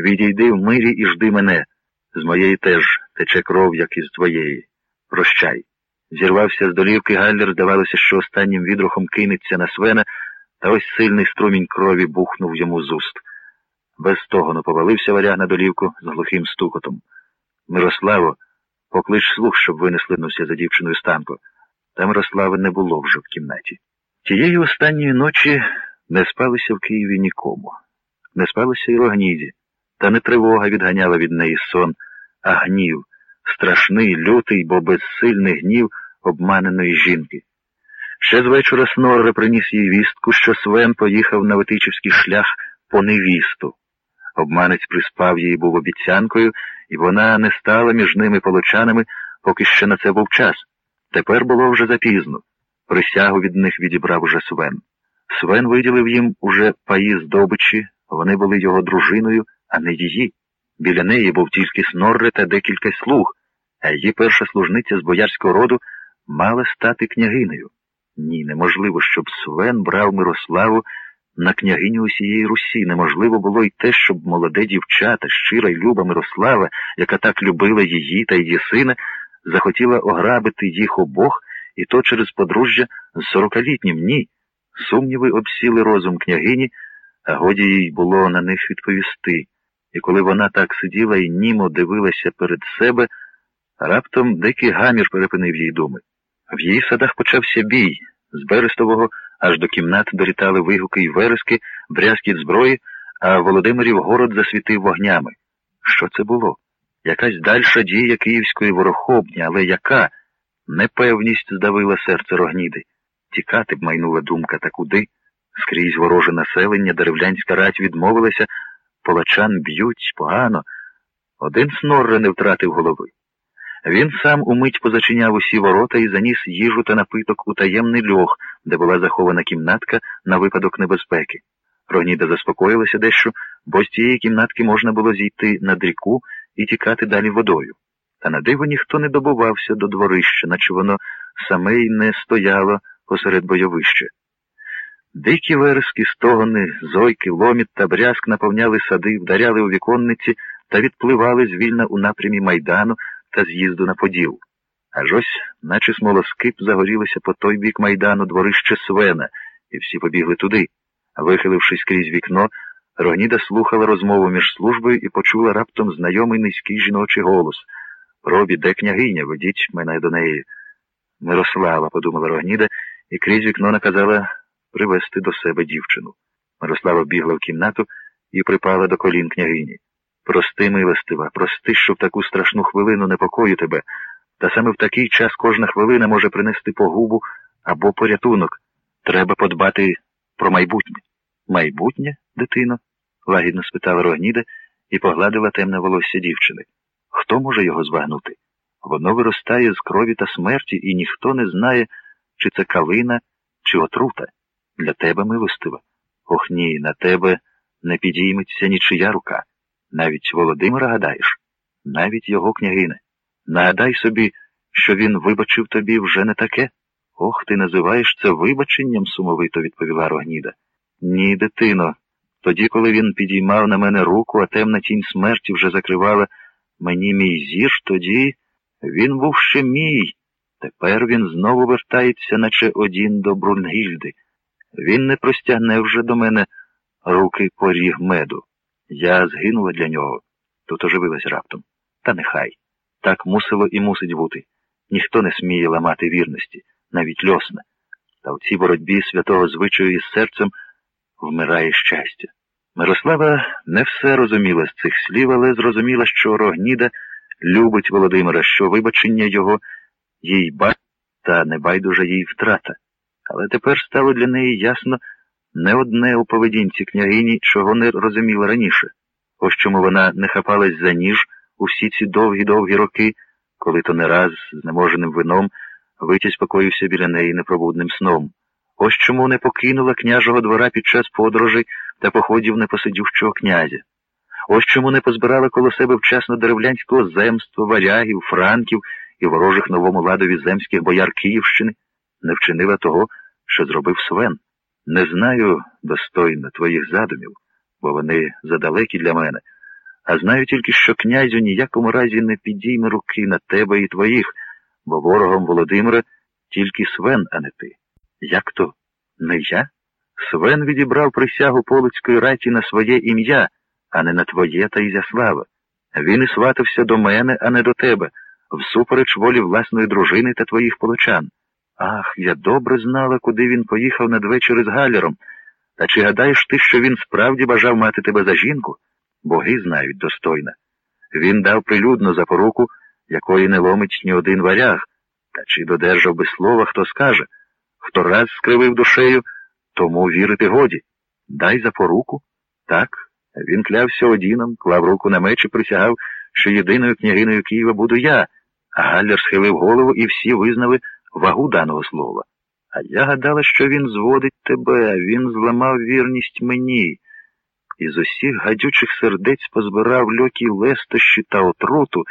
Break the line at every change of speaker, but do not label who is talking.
Відійди в мирі і жди мене. З моєї теж тече кров, як із твоєї. Прощай. Зірвався з долівки Галлер, здавалося, що останнім відрухом кинеться на свена, та ось сильний струмінь крові бухнув йому з уст. Без стогону повалився варяг на долівку з глухим стукотом. Мирославо, поклич слух, щоб винесли нуся за дівчиною станку. Та Мирослави не було вже в кімнаті. Тієї останньої ночі не спалося в Києві нікому, не спалося й Рогніді, та не тривога відганяла від неї сон, а гнів, страшний, лютий, бо безсильний гнів обманеної жінки. Ще з вечора Снорре приніс їй вістку, що Свен поїхав на Витичівський шлях по невісту. Обманець приспав її був обіцянкою, і вона не стала між ними полочанами, поки ще на це був час. Тепер було вже запізно. Присягу від них відібрав уже Свен. Свен виділив їм уже паї здобичі, вони були його дружиною, а не її. Біля неї був тільки Снорре та декілька слуг, а її перша служниця з боярського роду мала стати княгинею. Ні, неможливо, щоб Свен брав Мирославу на княгиню усієї Русі. Неможливо було й те, щоб молоде дівчата, щира й люба Мирослава, яка так любила її та її сина, захотіла ограбити їх обох, і то через подружжя з сорокалітнім. Ні. Сумніви обсіли розум княгині, а годі їй було на них відповісти. І коли вона так сиділа і німо дивилася перед себе, раптом дикий гамір перепинив їй думи. В її садах почався бій. З Берестового аж до кімнат долітали вигуки й верески, брязкіт зброї, а Володимирів город засвітив вогнями. Що це було? Якась дальша дія київської ворохобні, але яка? Непевність здавила серце рогніди. Тікати б майнула думка та куди? Скрізь вороже населення, деревлянська рать відмовилася, палачан б'ють погано. Один снорре не втратив голови. Він сам умить позачиняв усі ворота і заніс їжу та напиток у таємний льох, де була захована кімнатка на випадок небезпеки. Рогніда заспокоїлася дещо, бо з цієї кімнатки можна було зійти над ріку і тікати далі водою. Та на диво ніхто не добувався до дворища, наче воно саме й не стояло посеред бойовища. Дикі верески, стогони, зойки, ломіт та брязк наповняли сади, вдаряли у віконниці та відпливали звільно у напрямі майдану та з'їзду на Поділ. Аж ось, наче смолоскип, загорілося по той бік майдану дворище Свена, і всі побігли туди. Вихилившись крізь вікно, Рогніда слухала розмову між службою і почула раптом знайомий низький жіночий голос. Робі, де княгиня, ведіть мене до неї. Мирослава, подумала Рогніда, і крізь вікно наказала привезти до себе дівчину. Мирослава бігла в кімнату і припала до колін княгині. Прости, милостива, прости, що в таку страшну хвилину непокою тебе, та саме в такий час кожна хвилина може принести погубу або порятунок. Треба подбати про майбутнє. Майбутнє, дитино? лагідно спитала Рогніда і погладила темне волосся дівчини. Хто може його збагнути? Воно виростає з крові та смерті, і ніхто не знає, чи це калина, чи отрута. Для тебе милостива. Ох ні, на тебе не підійметься нічия рука. Навіть Володимира гадаєш, навіть його княгине. Нагадай собі, що він вибачив тобі вже не таке. Ох, ти називаєш це вибаченням, сумовито відповіла Рогніда. Ні, дитино. Тоді, коли він підіймав на мене руку, а темна тінь смерті вже закривала мені мій зір, тоді він був ще мій. Тепер він знову вертається, наче один до Брунгільди. Він не простягне вже до мене руки поріг меду. Я згинула для нього. Тут оживилась раптом. Та нехай. Так мусило і мусить бути. Ніхто не сміє ламати вірності, навіть льосне. Та в цій боротьбі святого звичаю із серцем вмирає щастя. Мирослава не все розуміла з цих слів, але зрозуміла, що Рогніда любить Володимира, що вибачення його їй ба та не байдужа їй втрата. Але тепер стало для неї ясно не одне у поведінці княгині, чого не розуміла раніше. Ось чому вона не хапалась за ніж усі ці довгі-довгі роки, коли то не раз з неможеним вином витязь покоївся біля неї непробудним сном. Ось чому не покинула княжого двора під час подорожей та походів непосидющого князя. Ось чому не позбирала коло себе вчасно деревлянського земства, варягів, франків і ворожих новому ладові земських бояр Київщини, не вчинила того, що зробив Свен. Не знаю достойно твоїх задумів, бо вони задалекі для мене, А знаю тільки, що князю ніякому разі не підійме руки на тебе і твоїх, бо ворогом Володимира тільки Свен, а не ти. Як то не я? Свен відібрав присягу Полоцької раті на своє ім'я, а не на твоє та Ізяслава. Він і сватався до мене, а не до тебе, всупереч волі власної дружини та твоїх полочан. Ах, я добре знала, куди він поїхав надвечір із Галером. Та чи гадаєш ти, що він справді бажав мати тебе за жінку? Боги знають достойна. Він дав прилюдно запоруку, якої не ломить ні один варяг, та чи додержав би слова, хто скаже, хто раз скривив душею, тому вірити годі. Дай запоруку. Так. Він клявся одіном, клав руку на меч і присягав, що єдиною княгиною Києва буду я, а Галлер схилив голову і всі визнали вагу даного слова. А я гадала, що він зводить тебе, він зламав вірність мені. І з усіх гадючих сердець позбирав льокі лестощі та отруту,